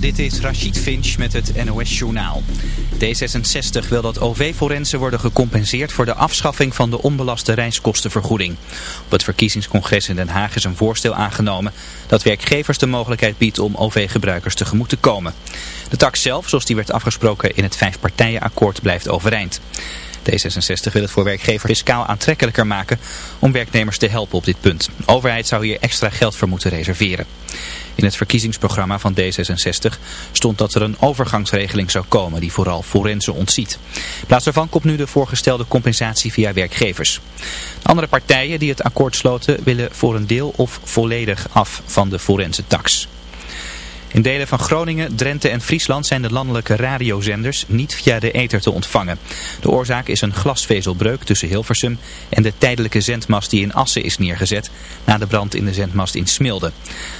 Dit is Rachid Finch met het NOS-journaal. D66 wil dat OV-forensen worden gecompenseerd voor de afschaffing van de onbelaste reiskostenvergoeding. Op het verkiezingscongres in Den Haag is een voorstel aangenomen dat werkgevers de mogelijkheid biedt om OV-gebruikers tegemoet te komen. De tax zelf, zoals die werd afgesproken in het vijfpartijenakkoord, blijft overeind. D66 wil het voor werkgevers fiscaal aantrekkelijker maken om werknemers te helpen op dit punt. De overheid zou hier extra geld voor moeten reserveren. In het verkiezingsprogramma van D66 stond dat er een overgangsregeling zou komen die vooral forensen ontziet. In plaats daarvan komt nu de voorgestelde compensatie via werkgevers. andere partijen die het akkoord sloten willen voor een deel of volledig af van de forensentax. In delen van Groningen, Drenthe en Friesland zijn de landelijke radiozenders niet via de ether te ontvangen. De oorzaak is een glasvezelbreuk tussen Hilversum en de tijdelijke zendmast die in Assen is neergezet na de brand in de zendmast in Smilde.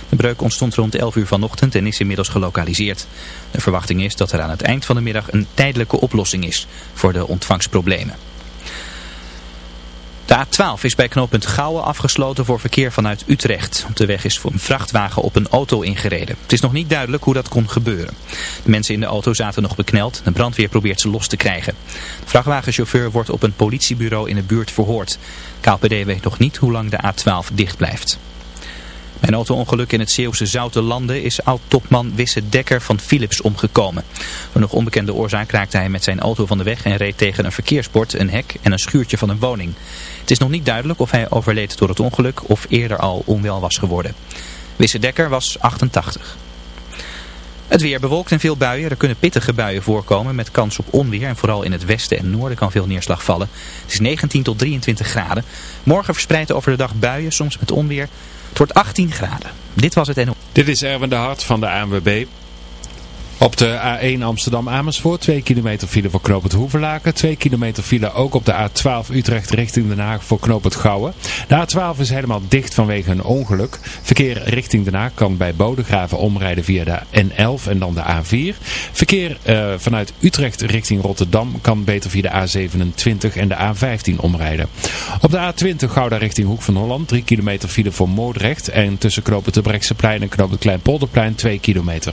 De breuk ontstond rond 11 uur vanochtend en is inmiddels gelokaliseerd. De verwachting is dat er aan het eind van de middag een tijdelijke oplossing is voor de ontvangstproblemen. De A12 is bij knooppunt Gouwen afgesloten voor verkeer vanuit Utrecht. Op de weg is een vrachtwagen op een auto ingereden. Het is nog niet duidelijk hoe dat kon gebeuren. De mensen in de auto zaten nog bekneld. De brandweer probeert ze los te krijgen. De vrachtwagenchauffeur wordt op een politiebureau in de buurt verhoord. KLPD weet nog niet hoe lang de A12 dicht blijft. Bij een auto-ongeluk in het Zeeuwse Zoute Landen is oud-topman Wisse Dekker van Philips omgekomen. Door nog onbekende oorzaak raakte hij met zijn auto van de weg en reed tegen een verkeersbord, een hek en een schuurtje van een woning. Het is nog niet duidelijk of hij overleed door het ongeluk of eerder al onwel was geworden. Wisse Dekker was 88. Het weer bewolkt en veel buien. Er kunnen pittige buien voorkomen met kans op onweer. En vooral in het westen en noorden kan veel neerslag vallen. Het is 19 tot 23 graden. Morgen verspreid over de dag buien, soms met onweer. Het wordt 18 graden. Dit was het NO. Dit is Erwin de Hart van de ANWB. Op de A1 Amsterdam-Amersfoort, 2 kilometer file voor knooppunt Hoeverlaken. 2 kilometer file ook op de A12 Utrecht richting Den Haag voor knooppunt Gouwen. De A12 is helemaal dicht vanwege een ongeluk. Verkeer richting Den Haag kan bij Bodegraven omrijden via de N11 en dan de A4. Verkeer uh, vanuit Utrecht richting Rotterdam kan beter via de A27 en de A15 omrijden. Op de A20 Gouda richting Hoek van Holland, 3 kilometer file voor Moordrecht. En tussen knooppunt de Brekseplein en knooppunt Kleinpolderplein 2 kilometer.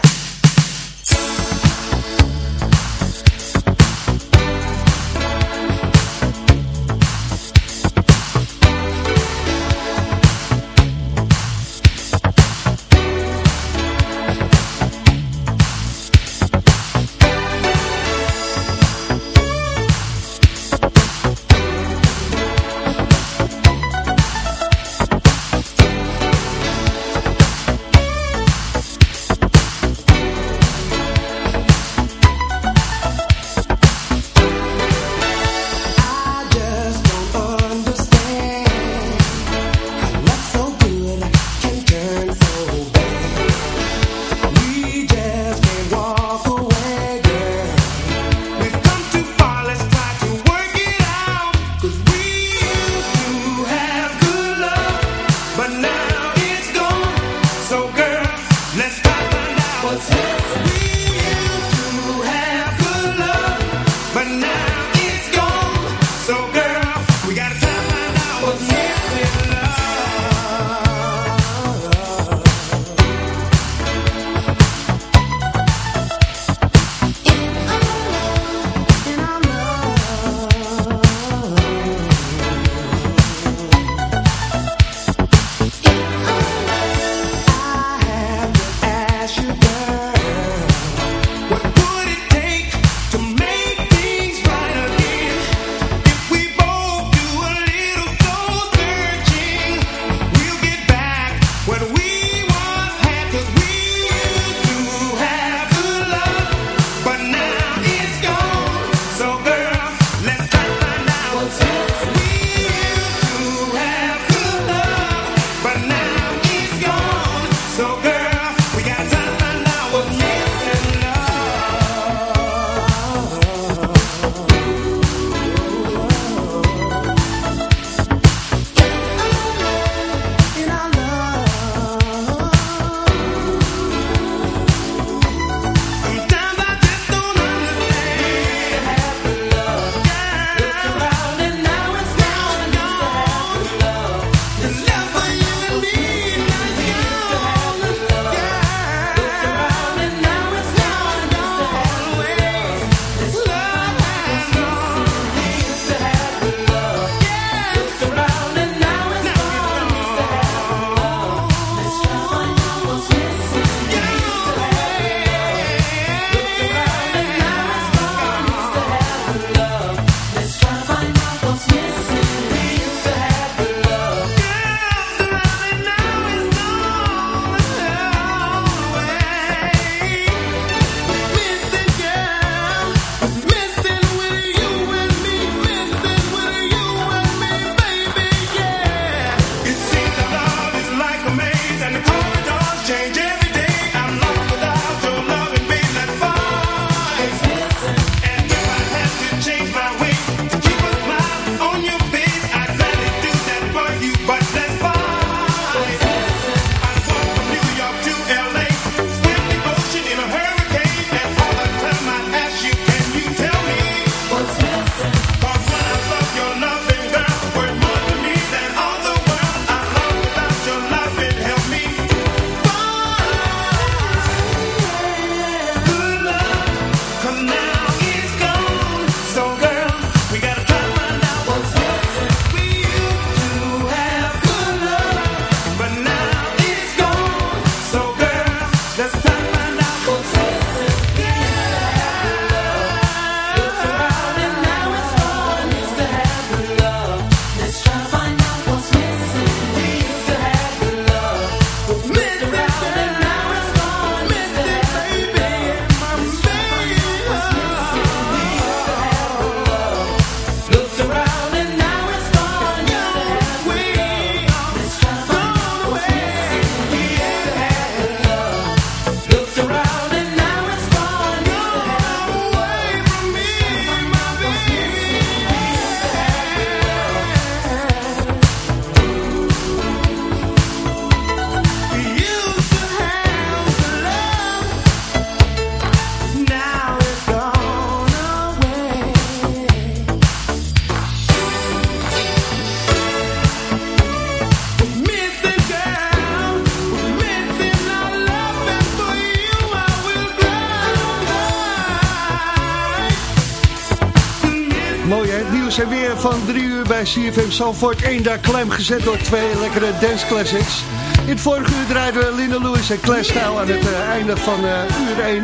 Van 3 uur bij CFM Zalvoort. Eén daar klem gezet door twee lekkere dance classics. In het vorige uur draaiden we Linda Lewis en Clash Style aan het uh, einde van uh, uur 1.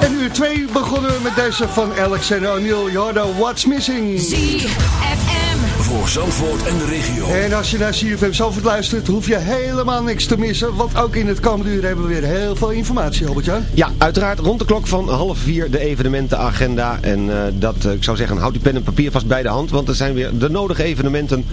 En uur 2 begonnen we met deze van Alexander O'Neill. Jordan, What's Missing? ZFM. Voor Zandvoort en de regio. En als je naar CFM Zalvoort luistert, hoef je helemaal niks te missen. Want ook in het komende uur hebben we weer heel veel informatie, Albert-Jan. Ja, uiteraard rond de klok van half vier de evenementenagenda. En uh, dat, uh, ik zou zeggen, houd die pen en papier vast bij de hand. Want er zijn weer de nodige evenementen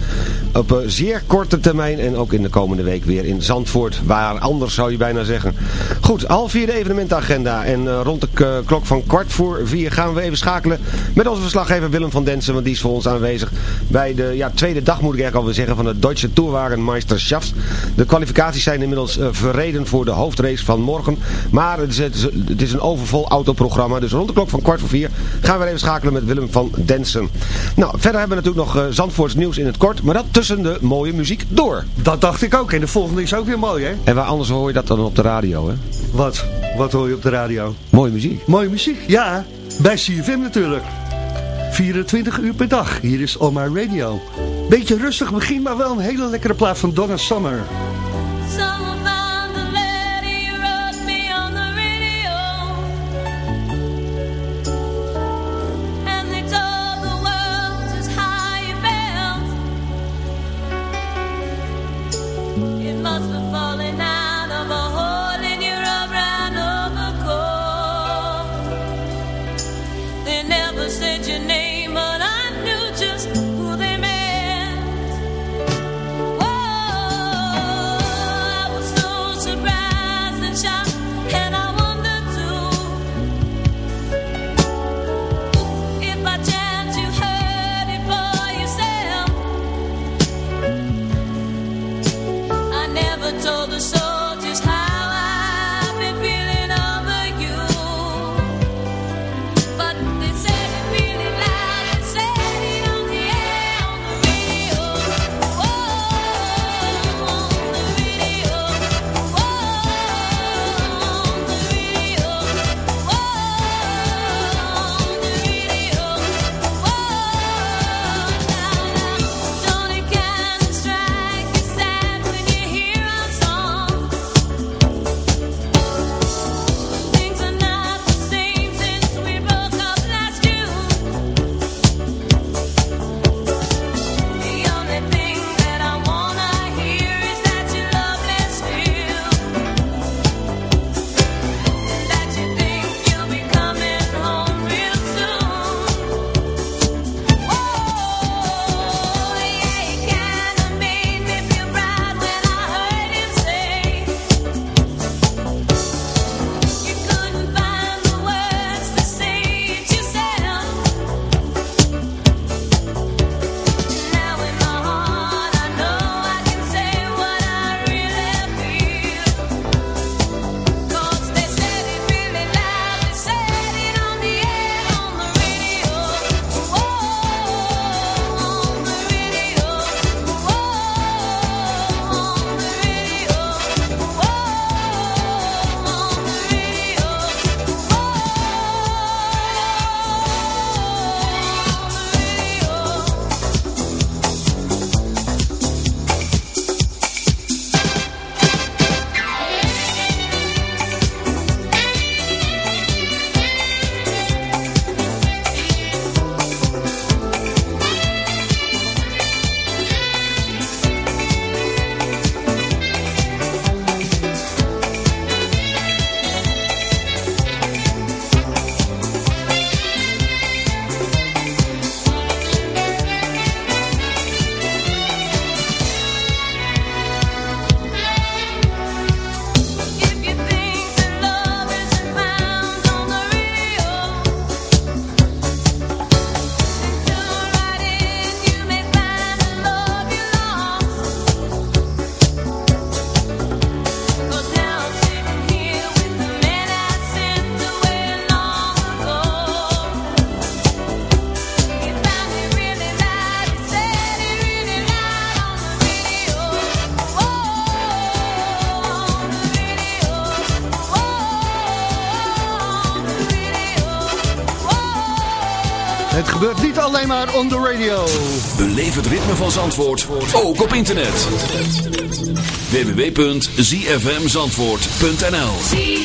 op uh, zeer korte termijn. En ook in de komende week weer in Zandvoort. Waar anders zou je bijna zeggen. Goed, half vier de evenementenagenda. En rond de klok van kwart voor vier gaan we even schakelen met onze verslaggever Willem van Densen. Want die is voor ons aanwezig bij de ja, tweede dag moet ik eigenlijk alweer zeggen van de Deutsche Tourwagenmeisterschaft. De kwalificaties zijn inmiddels uh, verreden voor de hoofdrace van morgen. Maar het is, het is een overvol autoprogramma. Dus rond de klok van kwart voor vier gaan we even schakelen met Willem van Densen. Nou, verder hebben we natuurlijk nog uh, Zandvoorts nieuws in het kort. Maar dat tussen de mooie muziek door. Dat dacht ik ook. En de volgende is ook weer mooi, hè? En waar anders hoor je dat dan op de radio, hè? Wat? Wat hoor je op de radio? Mooie muziek. Mooie muziek, ja. Bij CFM natuurlijk. 24 uur per dag. Hier is My Radio. Beetje rustig begin, maar wel een hele lekkere plaat van Donna Summer. Maar on the radio. Beleef het ritme van Zandvoort, ook op internet. www.zfmzandvoort.nl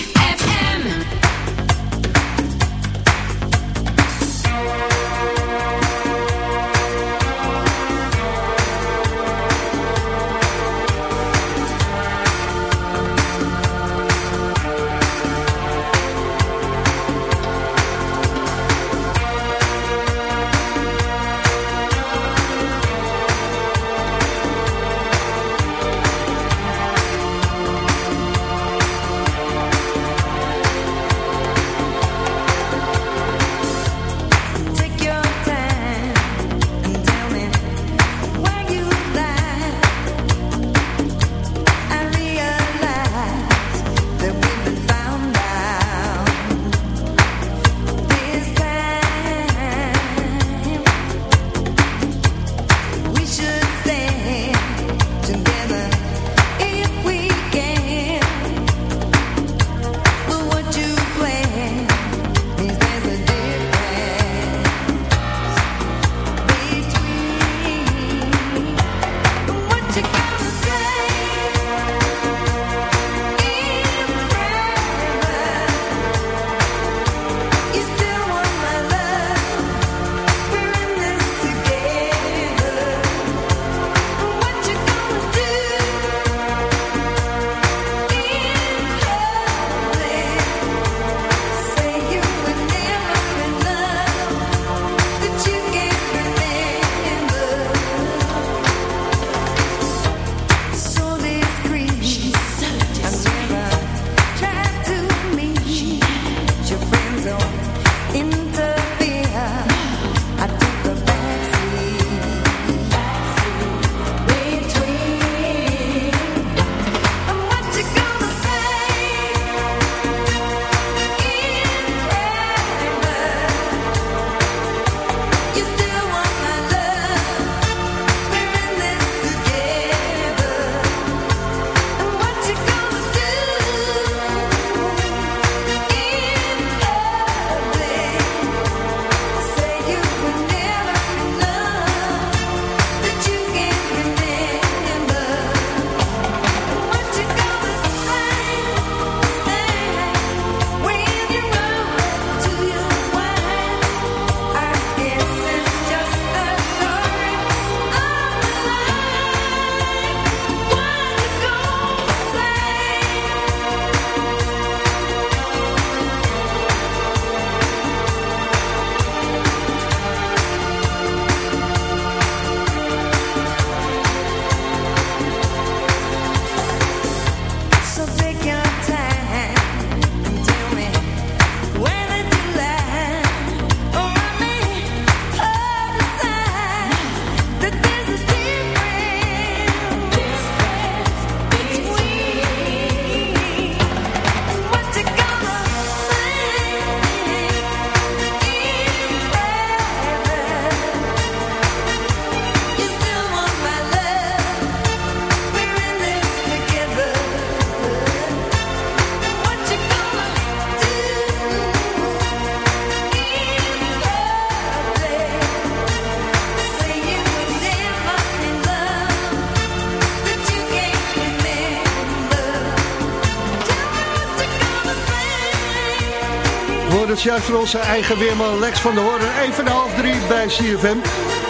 juist van onze eigen weerman Lex van der Hoorn. Even na half drie bij CFM.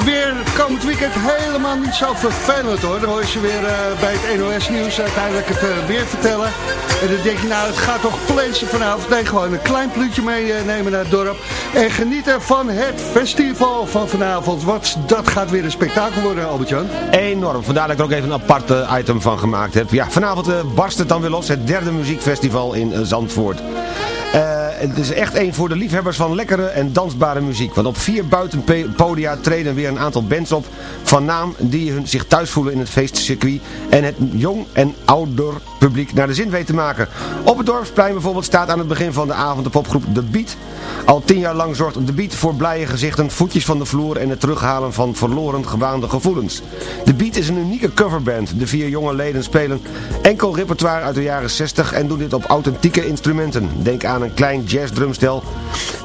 Weer komend weekend helemaal niet zo vervelend hoor. Dan hoor je ze weer eh, bij het NOS nieuws uiteindelijk het eh, weer vertellen. En dan denk je nou het gaat toch plensen vanavond. Nee gewoon een klein pluutje meenemen naar het dorp. En genieten van het festival van vanavond. Wat dat gaat weer een spektakel worden Albert-Jan. Enorm, vandaar dat ik er ook even een apart eh, item van gemaakt heb. Ja, vanavond eh, barst het dan weer los, het derde muziekfestival in eh, Zandvoort. Het is echt één voor de liefhebbers van lekkere en dansbare muziek. Want op vier buitenpodia treden weer een aantal bands op van naam die hun zich thuis voelen in het feestcircuit en het jong en ouder publiek naar de zin weet te maken. Op het Dorpsplein bijvoorbeeld staat aan het begin van de avond de popgroep The Beat. Al tien jaar lang zorgt The Beat voor blije gezichten, voetjes van de vloer en het terughalen van verloren gewaande gevoelens. The Beat is een unieke coverband. De vier jonge leden spelen enkel repertoire uit de jaren 60 en doen dit op authentieke instrumenten. Denk aan een klein jazz drumstel.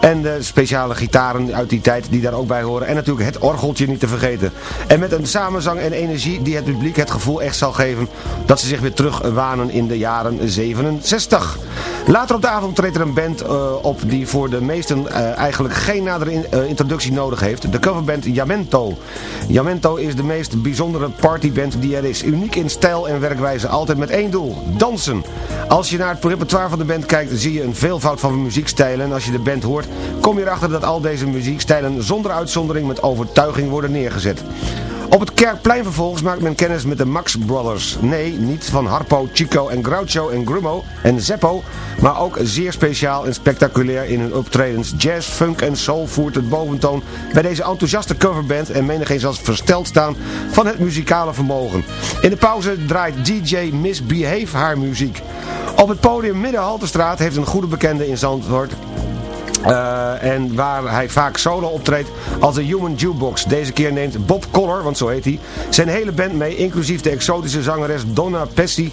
En de speciale gitaren uit die tijd die daar ook bij horen. En natuurlijk het orgeltje niet te vergeten. En met een samenzang en energie die het publiek het gevoel echt zal geven dat ze zich weer terug wanen in de jaren 67. Later op de avond treedt er een band eh, op die voor de meesten eh, eigenlijk geen nadere eh, introductie nodig heeft. De coverband Jamento. Jamento is de meest bijzondere partyband die er is. Uniek in stijl en werkwijze, altijd met één doel. Dansen. Als je naar het repertoire van de band kijkt, zie je een veelvoud van muziekstijlen. En als je de band hoort, kom je erachter dat al deze muziekstijlen zonder uitzondering met overtuiging worden neergezet. Op het Kerkplein vervolgens maakt men kennis met de Max Brothers. Nee, niet van Harpo, Chico en Groucho en Grummo en Zeppo, maar ook zeer speciaal en spectaculair in hun optredens. Jazz, funk en soul voert het boventoon bij deze enthousiaste coverband en menigeen zal versteld staan van het muzikale vermogen. In de pauze draait DJ Miss Behave haar muziek. Op het podium Midden Haltestraat heeft een goede bekende in Zandvoort eh, en waar hij vaak solo optreedt als de Human Jukebox. Deze keer neemt Bob Collar, want zo heet hij, zijn hele band mee, inclusief de exotische zangeres Donna Pessi.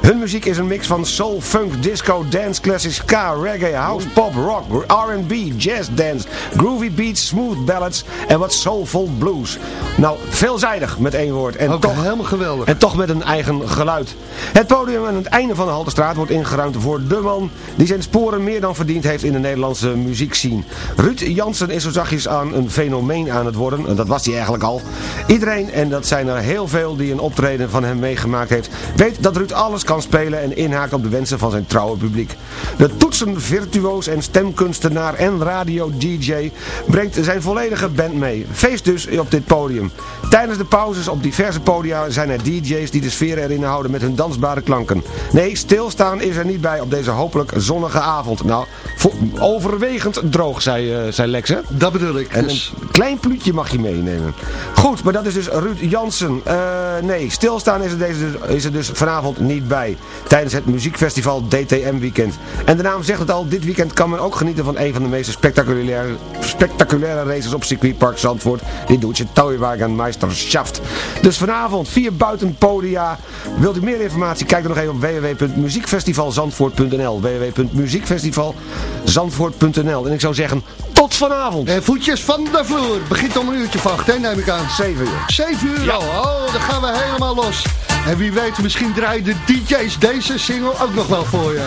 Hun muziek is een mix van soul, funk, disco, dance, classic, ska, reggae, house, pop, rock, R&B, jazz, dance, groovy beats, smooth ballads en wat soulful blues. Nou, veelzijdig met één woord. En Ook toch helemaal geweldig. en toch met een eigen geluid. Het podium aan het einde van de Haltestraat wordt ingeruimd voor de man die zijn sporen meer dan verdiend heeft in de Nederlandse muziekscene. Ruud Jansen is zo zachtjes aan een fenomeen aan het worden. En dat was hij eigenlijk al. Iedereen, en dat zijn er heel veel die een optreden van hem meegemaakt heeft, weet dat Ruud alles kan spelen en inhaakt op de wensen van zijn trouwe publiek. De toetsenvirtuoos en stemkunstenaar en radio-dj brengt zijn volledige band mee. Feest dus op dit podium. Tijdens de pauzes op diverse podia zijn er DJ's die de sfeer erin houden met hun dansbare klanken. Nee, stilstaan is er niet bij op deze hopelijk zonnige avond. Nou, vo- droog, zei, eh, zei Lex, hè? Dat bedoel ik. En Dus, een klein pluutje mag je meenemen. Goed, maar dat is dus Ruud Jansen. Eh, nee, stilstaan is er, deze, dus- is er dus vanavond niet bij. Tijdens het muziekfestival DTM Weekend. En de naam zegt het al, dit weekend kan men ook genieten van een van de meest spectaculaire, spectaculaire races op circuitpark Zandvoort. Dit doet je Tauerwagenmeisterschaft. Dus vanavond vier buitenpodia. Wilt u meer informatie? Kijk dan nog even op www.muziekfestivalzandvoort.nl www.muziekfestivalzandvoort.nl en ik zou zeggen, tot vanavond. En voetjes van de vloer. Begint om een uurtje van acht, neem ik aan. 7 uur. 7 uur ja. al. Oh, dan gaan we helemaal los. En wie weet, misschien draaien de DJ's deze single ook nog wel voor je.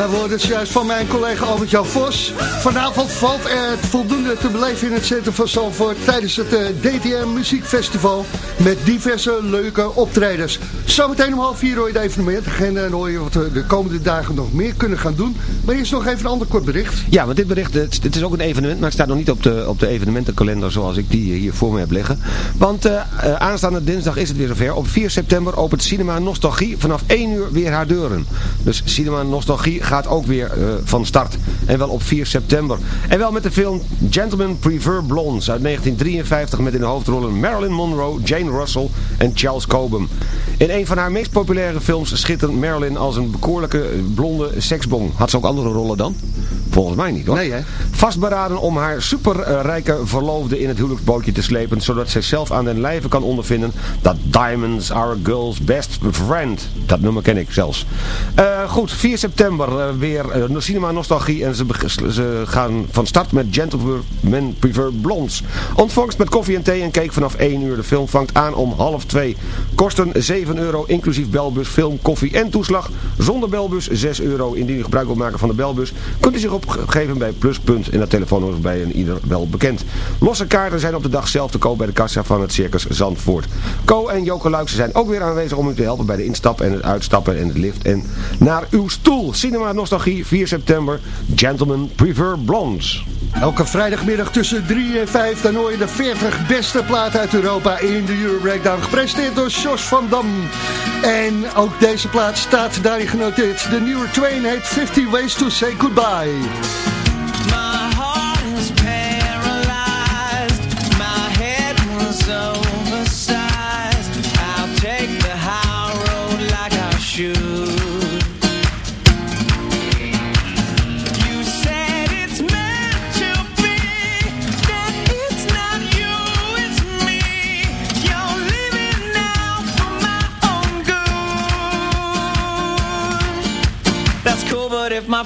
We hoorden het juist van mijn collega Albert-Jan Vos. Vanavond valt er voldoende te beleven in het centrum van Zalvoort... tijdens het eh, DTM Muziekfestival met diverse leuke optredens. Zometeen om half vier hoor je de evenementagenda... en hoor je wat we de komende dagen nog meer kunnen gaan doen. Maar eerst nog even een ander kort bericht. Ja, want dit bericht, het, is ook een evenement, maar het staat nog niet op de, op de evenementenkalender zoals ik die hier voor me heb liggen. Want eh, eh, aanstaande dinsdag is het weer zover. Op 4 september opent Cinema Nostalgie vanaf 1 uur weer haar deuren. Dus Cinema Nostalgie gaat ook weer eh, van start. En wel op 4 september. En wel met de film Gentlemen Prefer Blondes uit 1953 met in de hoofdrollen Marilyn Monroe, Jane Russell en Charles Cobham. In een van haar meest populaire films schittert Marilyn als een bekoorlijke blonde seksbong. Had ze ook andere rollen dan? Volgens mij niet hoor. Nee, hè? Vastberaden om haar superrijke verloofde in het huwelijksbootje te slepen, zodat zij zelf aan den lijve kan ondervinden dat diamonds are a girl's best friend. Dat nummer ken ik zelfs. Eh, goed, 4 september eh, weer eh, Cinema Nostalgie en ze, ze gaan van start met Gentlemen Prefer Blondes. Ontvangst met koffie en thee en cake vanaf 1 uur. De film vangt aan om half 2. Kosten 7 euro, inclusief belbus, film, koffie en toeslag. Zonder belbus 6 euro. Indien u gebruik wilt maken van de belbus, kunt u zich opgeven bij Pluspunt. En dat telefoonnummer bij een ieder wel bekend. Losse kaarten zijn op de dag zelf te koop bij de kassa van het Circus Zandvoort. Co en Joke Luikse zijn ook weer aanwezig om u te helpen bij de instappen en het uitstappen en het lift en naar uw stoel. Cinema Nostalgie, 4 september. Gentlemen Prefer Blondes. Elke vrijdagmiddag tussen 3 en 5 dan hoor je de 40 beste platen uit Europa in de Euro Breakdown. Gepresenteerd door Jos van Dam. En ook deze plaat staat daarin genoteerd. De nieuwe train heet 50 Ways to Say Goodbye. Bye.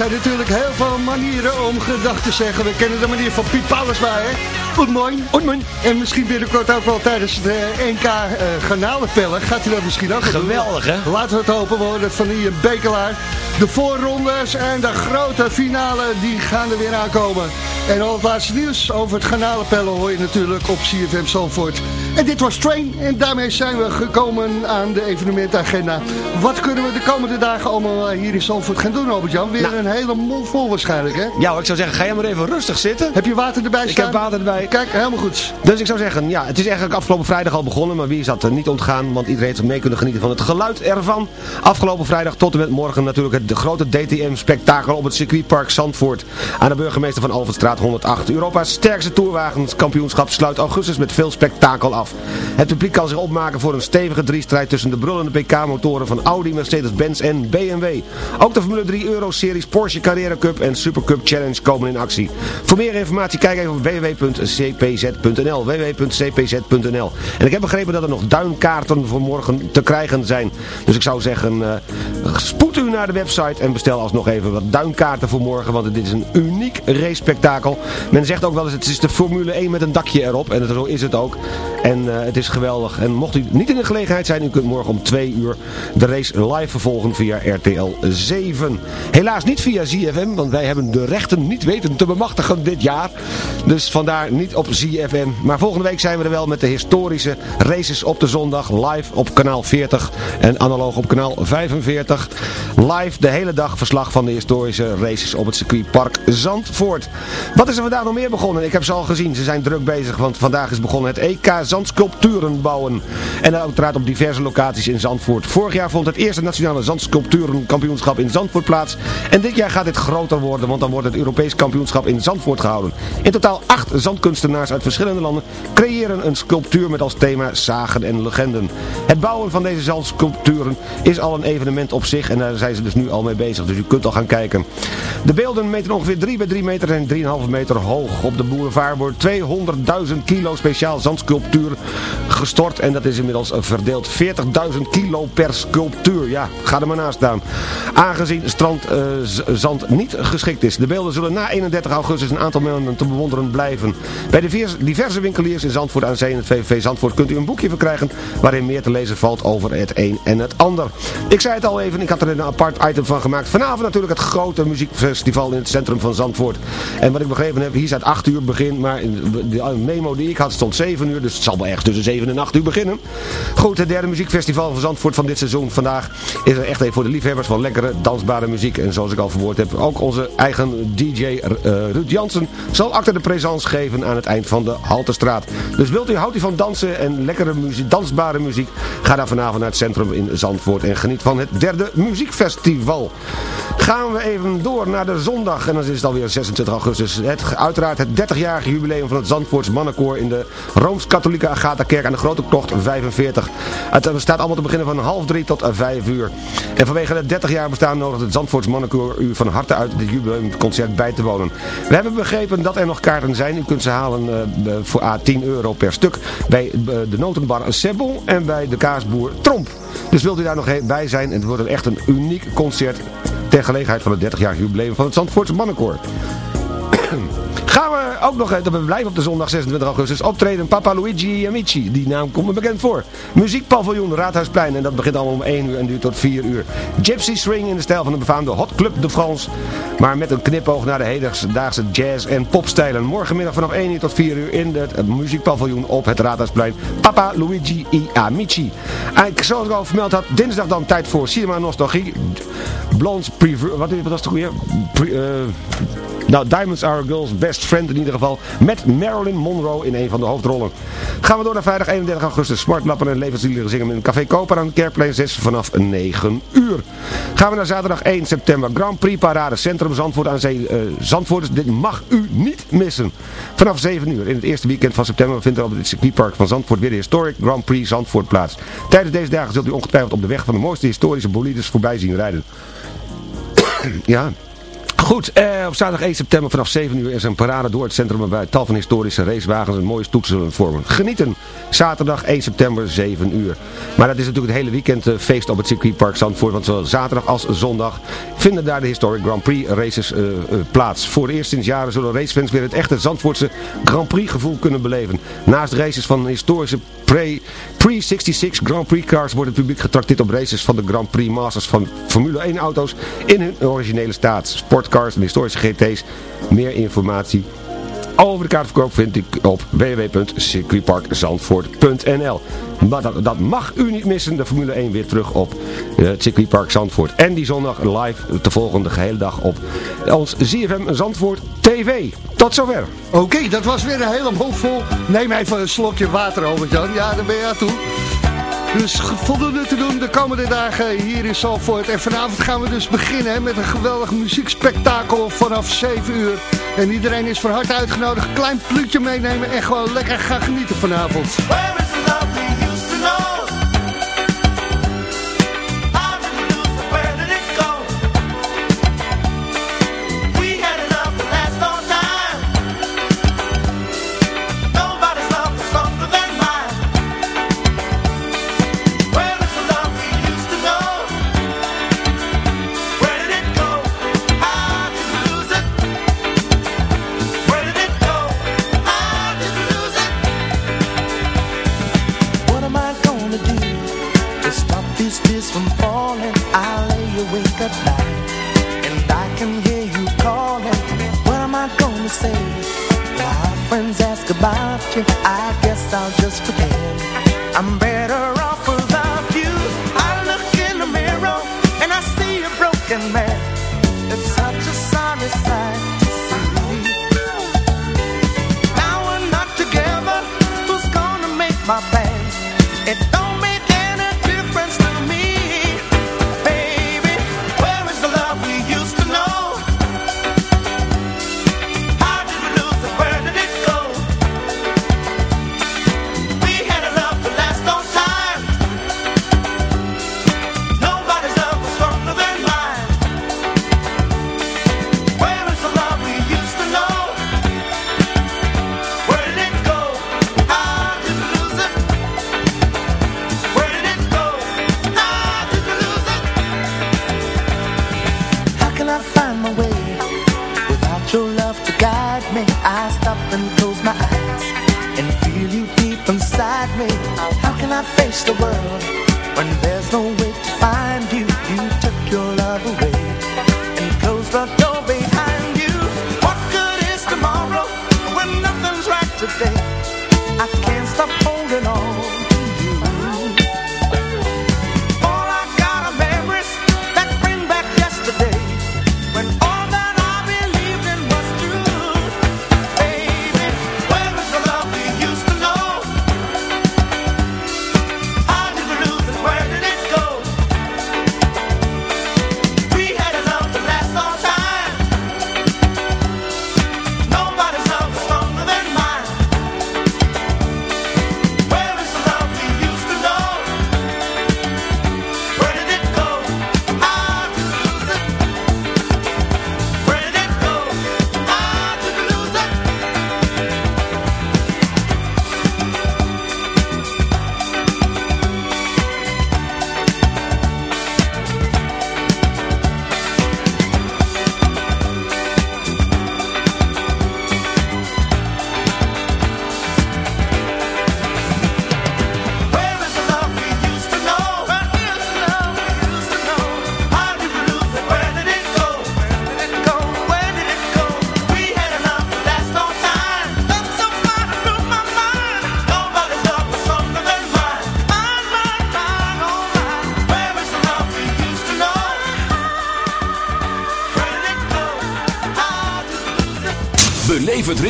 zijn natuurlijk heel veel manieren om gedag te zeggen. We kennen de manier van Piet Paulusma, hè? Goedemorgen. Goedemorgen. En misschien binnenkort ook wel tijdens de 1K uh, garnalenpellen. Gaat hij dat misschien ook doen? Geweldig, hè? Laten we het hopen. We horen het van Ian Bekelaar. De voorrondes en de grote finale, die gaan er weer aankomen. En al het laatste nieuws over het garnalenpellen hoor je natuurlijk op CFM Zalvoort. En dit was Train en daarmee zijn we gekomen aan de evenementagenda. Wat kunnen we de komende dagen allemaal hier in Zalvoort gaan doen, Robert-Jan? Weer Nou. een hele mond vol waarschijnlijk, hè? Ja, ik zou zeggen, ga jij maar even rustig zitten. Heb je water erbij Ik staan? heb water erbij. Kijk, helemaal goed. Dus ik zou zeggen, ja, het is eigenlijk afgelopen vrijdag al begonnen, maar wie is dat er niet ontgaan, want iedereen heeft mee kunnen genieten van het geluid ervan. Afgelopen vrijdag tot en met morgen natuurlijk het grote DTM-spektakel op het circuitpark Zandvoort. Aan de burgemeester van Alphenstraat 108. Europa's sterkste toerwagenskampioenschap sluit augustus met veel spektakel af. Het publiek kan zich opmaken voor een stevige driestrijd tussen de brullende PK-motoren van Audi, Mercedes-Benz en BMW. Ook de Formule 3 Euro-series Porsche Carrera Cup en Supercup Challenge komen in actie. Voor meer informatie kijk even op www.cpz.nl www.cpz.nl En ik heb begrepen dat er nog duinkaarten voor morgen te krijgen zijn. Dus ik zou zeggen, eh, spoed u naar de website en bestel alsnog even wat duinkaarten voor morgen. Want dit is een uniek race-spektakel. Men zegt ook wel eens, het is de Formule 1 met een dakje erop. En zo is het ook. Eh, het is geweldig. En mocht u niet in de gelegenheid zijn, u kunt morgen om 2 uur de race live vervolgen via RTL 7. Helaas niet via ZFM, want wij hebben de rechten niet weten te bemachtigen dit jaar. Dus vandaar niet op ZFM. Maar volgende week zijn we er wel met de historische races op de zondag. Live op kanaal 40 en analoog op kanaal 45. Live de hele dag verslag van de historische races op het circuitpark Zandvoort. Wat is er vandaag nog meer begonnen? Ik heb ze al gezien. Ze zijn druk bezig, want vandaag is begonnen het EK Zandsculpturen bouwen. En uiteraard op diverse locaties in Zandvoort. Vorig jaar vond het eerste nationale zandsculpturenkampioenschap in Zandvoort plaats. En dit jaar gaat dit groter worden, want dan wordt het Europees kampioenschap in Zandvoort gehouden. In totaal acht zandkunstenaars uit verschillende landen creëren een sculptuur met als thema zagen en legenden. Het bouwen van deze zandsculpturen is al een evenement op zich en daar zijn ze dus nu al mee bezig. Dus u kunt al gaan kijken. De beelden meten ongeveer 3 bij 3 meter en 3,5 meter hoog. Op de boulevard wordt 200.000 kilo speciaal zandsculptuur gestort en dat is inmiddels verdeeld 40.000 kilo per sculptuur. Ja, ga er maar naast staan. Aangezien strand eh, niet geschikt is. De beelden zullen na 31 augustus een aantal maanden te bewonderen blijven. Bij diverse, diverse winkeliers in Zandvoort aan Zee en het VVV Zandvoort kunt u een boekje verkrijgen waarin meer te lezen valt over het een en het ander. Ik zei het al even, ik had er een apart item van gemaakt. Vanavond natuurlijk het grote muziekfestival in het centrum van Zandvoort. En wat ik begrepen heb, hier staat 8 uur begin, maar de memo die ik had stond 7 uur, dus het zal wel echt tussen 7 en 8 uur beginnen. Goed, het derde muziekfestival van Zandvoort van dit seizoen vandaag is er echt even voor de liefhebbers van lekkere dansbare muziek. En zoals ik al verwoord heb, ook onze eigen DJ eh, Ruud Jansen zal acte de présence geven aan het eind van de Haltestraat. Dus wilt u, houdt u van dansen en lekkere muziek, dansbare muziek, ga dan vanavond naar het centrum in Zandvoort en geniet van het derde muziekfestival. Gaan we even door naar de zondag en dan is het alweer 26 augustus. Het, uiteraard het 30-jarige jubileum van het Zandvoorts mannenkoor in de Rooms-Katholieke Agatha-kerk aan de Grote Klocht 45. Het eh, staat allemaal te beginnen van half drie tot eh, vijf uur. En vanwege het 30 jaar bestaan nodigt het Zandvoorts mannenkoor u van harte uit dit jubileumconcert bij te wonen. We hebben begrepen dat er nog kaarten zijn. U kunt ze halen eh, voor A 10 euro per stuk bij eh, de notenbar Sebel en bij de kaasboer Tromp. Dus wilt u daar nog bij zijn? Het wordt echt een uniek concert ter gelegenheid van het 30-jarig jubileum van het Zandvoortse mannenkoor. Gaan we ook nog, eh, we blijven op de zondag 26 augustus, optreden Papa Luigi Amici. Die naam komt me bekend voor. Muziekpaviljoen Raadhuisplein en dat begint allemaal om 1 uur en duurt tot 4 uur. Gypsy Swing in de stijl van de befaamde Hot Club de France. Maar met een knipoog naar de hedendaagse jazz- en popstijlen. Morgenmiddag vanaf 1 uur tot 4 uur in het muziekpaviljoen op het Raadhuisplein. Papa Luigi. Amici. En zoals ik al vermeld had, dinsdag dan tijd voor Cinema Nostalgie. Blondes Prever... Wat, was het ook weer? Pre- eh, nou, Diamonds Are a Girl's Best Friend in ieder geval. Met Marilyn Monroe in een van de hoofdrollen. Gaan we door naar vrijdag 31 augustus. Smartlappen en levensliederen zingen in Café Koper aan Kerkplein 6 vanaf 9 uur. Gaan we naar zaterdag 1 september. Grand Prix Parade Centrum Zandvoort aan Zee. eh, Zandvoort, dit mag u niet missen. Vanaf 7 uur in het eerste weekend van september vindt er op het circuitpark van Zandvoort weer de Historic Grand Prix Zandvoort plaats. Tijdens deze dagen zult u ongetwijfeld op de weg van de mooiste historische bolides voorbij zien rijden. ja... Goed, eh, op zaterdag 1 september vanaf 7 uur is een parade door het centrum waarbij tal van historische racewagens een mooie stoet zullen vormen. Genieten! Zaterdag 1 september 7 uur. Maar dat is natuurlijk het hele weekend eh, feest op het circuitpark Zandvoort, want zowel zaterdag als zondag vinden daar de Historic Grand Prix races eh, eh, plaats. Voor de eerst sinds jaren zullen racefans weer het echte Zandvoortse Grand Prix gevoel kunnen beleven. Naast races van historische pre- Pre-66 Grand Prix cars wordt het publiek getrakteerd op races van de Grand Prix Masters van Formule 1 auto's in hun originele staat. Sportcars en historische GT's. Meer informatie over de kaartverkoop vind ik op www.circuitparkzandvoort.nl Maar dat, dat mag u niet missen, de Formule 1 weer terug op eh, het circuitpark Zandvoort. En die zondag live de gehele dag op ons ZFM Zandvoort TV. Tot zover. Oké, dat was weer een hele mond vol. Neem even een slokje water, Albert-Jan. Ja, daar ben je aan toe. Dus voldoende te doen de komende dagen hier in Zalvoort. En vanavond gaan we dus beginnen met een geweldig muziekspektakel vanaf 7 uur. En iedereen is van harte uitgenodigd. Klein pluutje meenemen en gewoon lekker gaan genieten vanavond.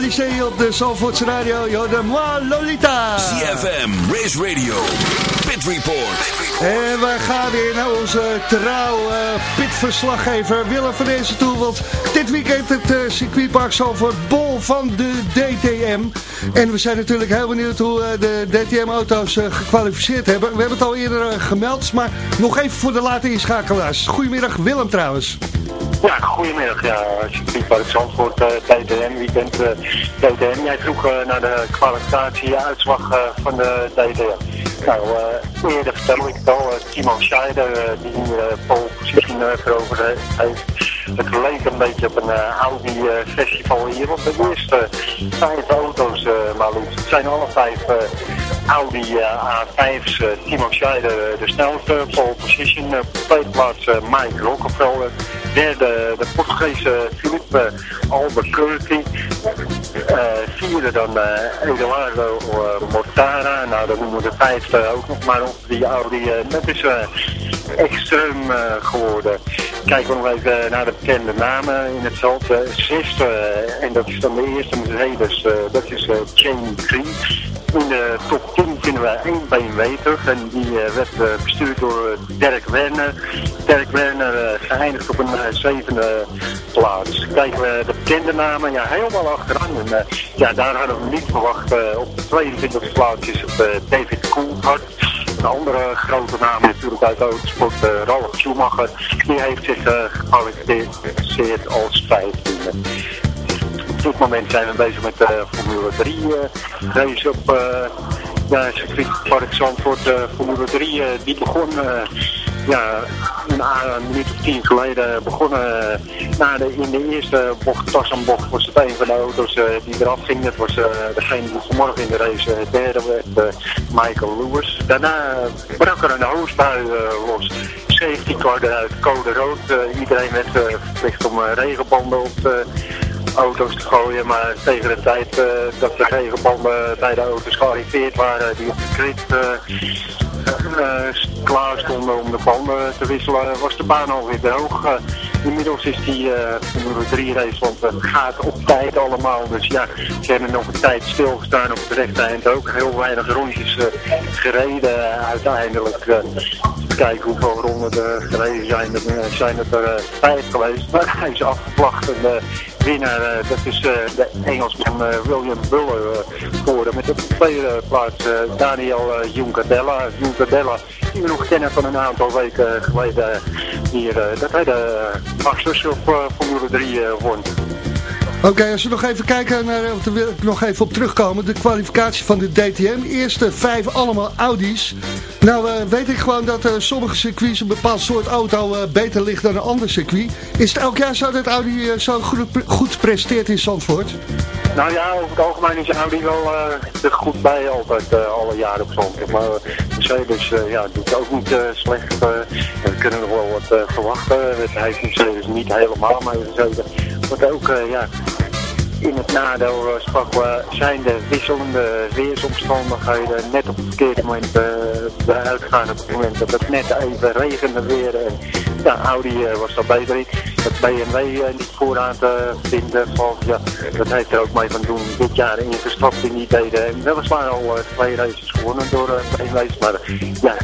Alice op de Zalvoorts Radio. Je hoorde Moi Lolita. CFM, Race Radio, Pit Report. En we gaan weer naar onze trouw eh, pitverslaggever Willem van deze toe. Want dit weekend het eh, circuitpark Zalvoort bol van de DTM. En we zijn natuurlijk heel benieuwd hoe eh, de DTM-auto's gekwalificeerd hebben. We hebben het al eerder gemeld, maar nog even voor de late inschakelaars. Goedemiddag Willem trouwens. Ja, goedemiddag. Ja, circuitpark Zandvoort, eh DTM weekend. eh, DTM, jij vroeg eh, naar de kwalificatie-uitslag eh, van de DTM. Nou, eh, eerder vertel ik het al, eh, Timo Scheider, eh, die uh, pole position uh, veroverd heeft. Het leek een beetje op een eh, Audi eh, festival hier, want de eerste vijf auto's eh, maar. Het zijn alle vijf eh, Audi eh, A5's. eh, Timo Scheider eh, de snelste, pole position. eh, tweede plaats eh, Mike Rockefeller. Derde de Portugese Philippe Albuquerque. Eh, vierde dan eh, Eduardo eh, Mortara. Nou, dan noemen we de vijfde ook nog maar op. Die Audi, eh, dat is eh, extreem eh, geworden. Kijken we nog even naar de bekende namen in het veld. Eh, zesde, eh, en dat is dan de eerste eh, dat is eh Jane Green. In de top 10 vinden we één BMW terug en die eh, werd eh, bestuurd door eh, Dirk Werner. Dirk Werner eh, geëindigd op een eh, zevende plaats. Kijken we de bekende namen, ja helemaal achteraan. En, eh, ja, daar hadden we niet verwacht. eh, op de 22e plaats is het eh, David Coulthard. Een andere grote naam natuurlijk uit de Ralf Schumacher. Die heeft zich gekwalificeerd als vijftiende. Op dit moment zijn we bezig met de Formule 3 uh, race op ja, circuitpark Zandvoort. Formule 3 die begon ja, een, een minuut of tien geleden begonnen. Na de, in de eerste bocht, Tassenbocht, was het een van de auto's uh, die eraf ging. Dat was uh, degene die vanmorgen in de race uh, derde werd, Michael Lewis. Daarna brak er een hoosbui los. Safety car eruit, code rood. iedereen werd verplicht om regenbanden op auto's te gooien. Maar tegen de tijd dat de regenbanden bij de auto's gearriveerd waren, die op de grid eh, klaar stonden om de banden te wisselen, was de baan alweer droog. Eh, inmiddels is die eh Formule 3 race, want het gaat op tijd allemaal. Dus ja, ze hebben nog een tijd stilgestaan op het rechte eind ook. Heel weinig rondjes eh, gereden eh, uiteindelijk. eh, kijken hoeveel ronden er gereden zijn. Er eh, zijn het er eh, vijf geweest. Maar hij is afgevlacht. Winnaar, eh, dat is eh, de Engelsman eh, William Buller geworden. Met de tweede plaats Daniel Juncadella. Juncadella, die we nog kennen van een aantal weken geleden hier. dat hij de Masters op Formule 3 eh, won. Oké, als we nog even kijken naar, daar wil ik nog even op terugkomen. De kwalificatie van de DTM. Eerste vijf allemaal Audi's. Nou eh, weet ik gewoon dat eh, sommige circuits een bepaald soort auto eh, beter ligt dan een ander circuit. Is het elk jaar zo dat Audi zo goed, presteert in Zandvoort? Nou ja, over het algemeen is Audi wel er goed bij altijd, alle jaren op zand. Maar Mercedes ja, doet ook niet slecht. We kunnen nog wel wat verwachten. Het heeft Mercedes niet helemaal, maar Mercedes wordt ook ja, in het nadeel uh, sprak we zijn de wisselende weersomstandigheden net op het verkeerde moment uh, uitgaan op het moment dat het net even regende weer. Ja, Audi was daar beter in. Het BMW uh, niet vooraan te vinden, van, ja, dat heeft er ook mee van doen. Dit jaar in die deden en weliswaar al twee races gewonnen door BMW's, maar ja,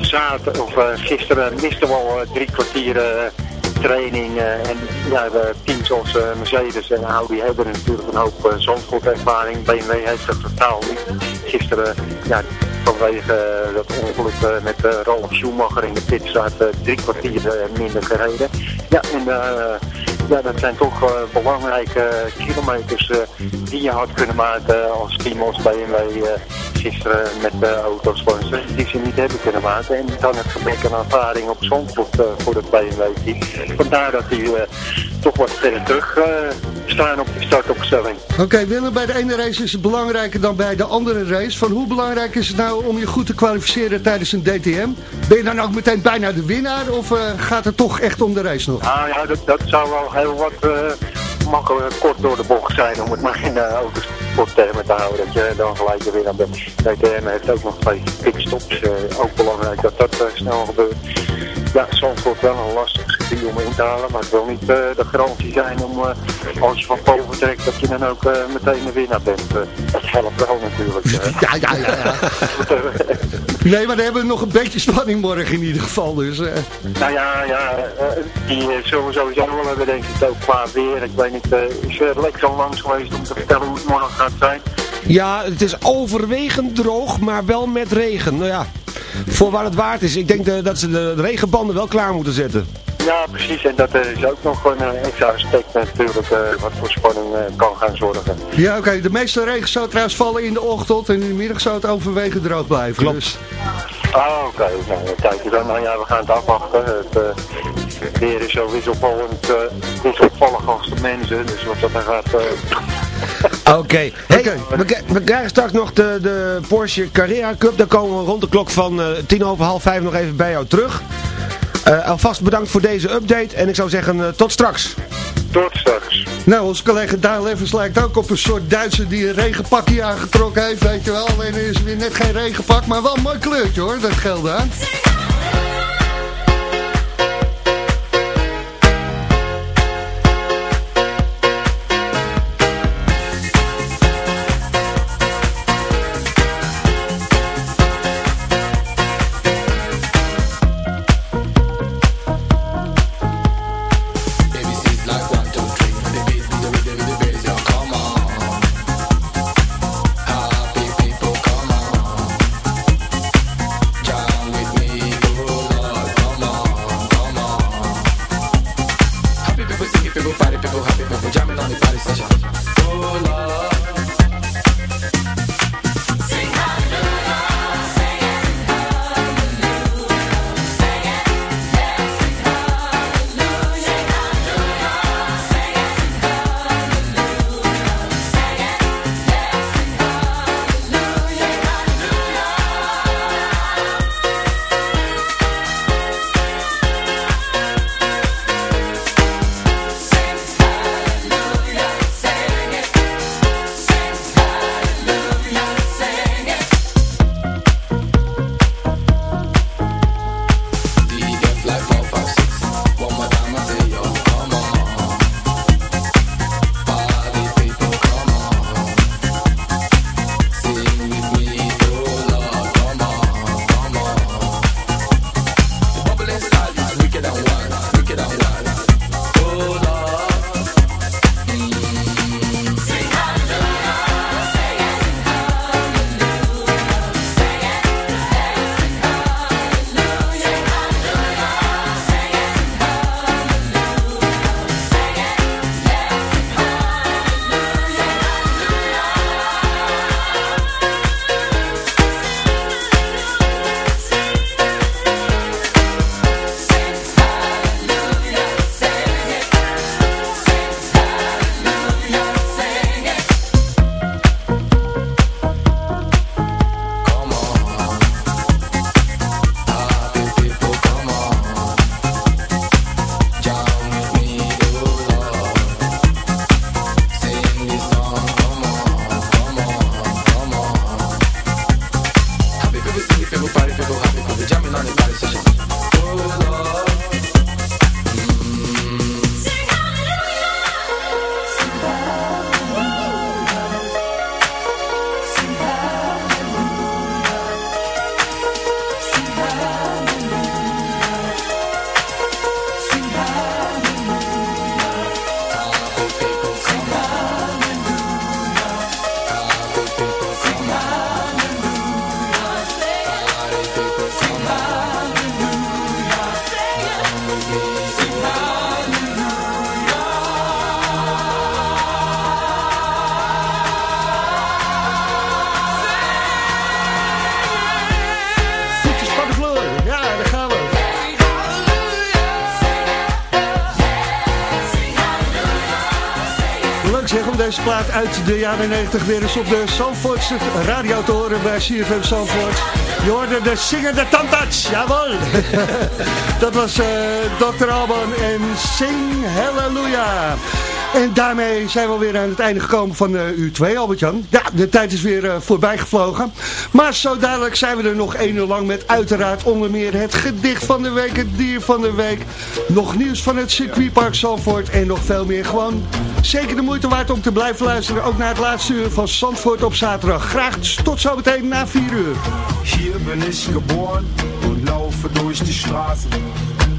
zaterdag of gisteren misten we al drie kwartieren training uh, en ja, de teams als uh, Mercedes en Audi hebben natuurlijk een hoop uh, Zandvoort-ervaring. BMW heeft dat totaal niet. Gisteren, ja, vanwege dat ongeluk met Ralf Schumacher in de pitstraat drie kwartier minder gereden. Ja, en ja, dat zijn toch belangrijke kilometers die je had kunnen maken als team als BMW gisteren met de auto's van ze, die ze niet hebben kunnen maken. En dan het gebrek aan ervaring op Zandvoort voor het BMW-team. Vandaar dat die toch wat verder terug staan op de startopstelling. Oké, okay, Willem, bij de ene race is het belangrijker dan bij de andere race. Van hoe belangrijk is het nou om je goed te kwalificeren tijdens een DTM? Ben je dan ook meteen bijna de winnaar of gaat het toch echt om de race nog? Ah ja, dat, dat zou wel heel wat uh, makkelijk kort door de bocht zijn om het maar in de autosporttermen te houden. Dat je dan gelijk de winnaar bent. DTM heeft ook nog twee pitstops. Uh, ook belangrijk dat dat uh, snel gebeurt. Ja, soms wordt wel een lastig circuit om in te halen, maar het wil niet de garantie zijn om als je van boven trekt dat je dan ook meteen de winnaar bent. dat helpt wel natuurlijk. ja, ja, ja. ja. nee, maar dan hebben we nog een beetje spanning morgen in ieder geval. Dus, Nou ja, ja die zullen we sowieso wel hebben denk ik ook qua weer. Ik weet niet, is er Lex al langs geweest om te vertellen hoe het morgen gaat zijn? Ja, het is overwegend droog, maar wel met regen. Nou ja, voor waar het waard is. Ik denk de, dat ze de regenbanden wel klaar moeten zetten. Ja, precies. En dat is ook nog een uh, extra aspect natuurlijk uh, wat voor spanning uh, kan gaan zorgen. Ja, oké. Okay. De meeste regen zou trouwens vallen in de ochtend en in de middag zou het overwegend droog blijven. Klopt. Dus... Ah, oké. Okay. Nou, kijk dan. Nou ja, we gaan het afwachten. Het weer is zo wisselvallend, wisselvallig als de mensen. Dus wat dat dan gaat... Oké. Okay. Hey, okay. we, we, krijgen straks nog de, de Porsche Carrera Cup. Daar komen we rond de klok van tien over half vijf nog even bij jou terug. Uh, alvast bedankt voor deze update en ik zou zeggen uh, tot straks. Tot straks. Nou, onze collega Daan Levens lijkt ook op een soort Duitser die een regenpakje aangetrokken heeft, weet je wel. Alleen is weer net geen regenpak, maar wel een mooi kleurtje hoor, dat geldt aan. De jaren 90 weer eens op de Zandvoortse radio te horen bij CFM Zandvoort. Je hoorde de zingende tandarts, jawel. Dat was uh, Dr. Alban en Sing Hallelujah. En daarmee zijn we alweer aan het einde gekomen van uh, uur 2, Albert-Jan. Ja, de tijd is weer uh, voorbij gevlogen. Maar zo dadelijk zijn we er nog één uur lang met uiteraard onder meer het gedicht van de week, het dier van de week. Nog nieuws van het circuitpark Zandvoort en nog veel meer. Gewoon zeker de moeite waard om te blijven luisteren. Ook naar het laatste uur van Zandvoort op zaterdag. Graag tot zometeen na 4 uur. Hier ben ich geboren und laufe durch die Straßen.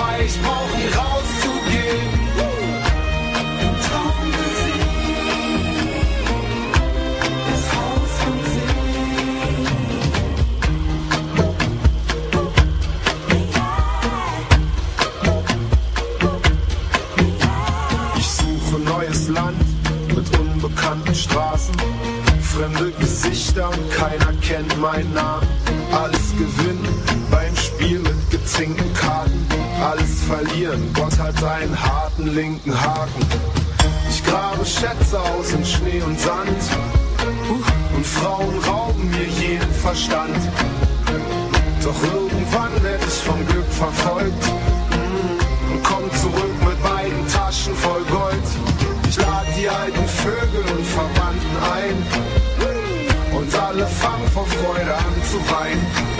vorbei, ich brauch nie rauszugehen. Suche neues Land mit unbekannten Straßen. Fremde Gesichter und keiner kennt meinen Namen. Alles gewinnen beim Spiel mit gezinkten Karten. Alles verlieren, Gott hat einen harten linken Haken. Ich grabe Schätze aus in Schnee und Sand. Und Frauen rauben mir jeden Verstand. Doch irgendwann werd ich vom Glück verfolgt. Und komm zurück mit beiden Taschen voll Gold. Ich lade die alten Vögel und Verwandten ein. Und alle fangen vor Freude an zu weinen.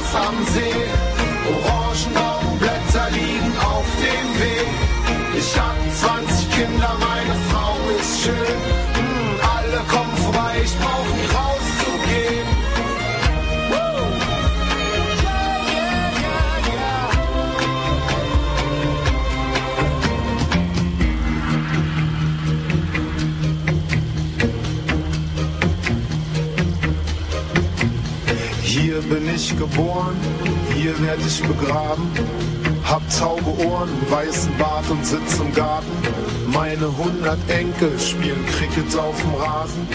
Haus am See. Orangenbaumblätter liegen auf dem Weg. Ich hab bin ich geboren, hier werd ich begraben. Hab taube Ohren, weißen Bart und sitz im Garten. Meine hundert Enkel spielen Cricket auf dem Rasen.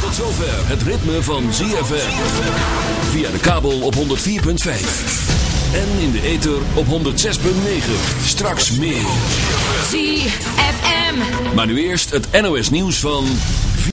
Tot zover het ritme van ZFM. Via de kabel op 104.5. En in de ether op 106.9. Straks meer. ZFM. Maar nu eerst het NOS nieuws van...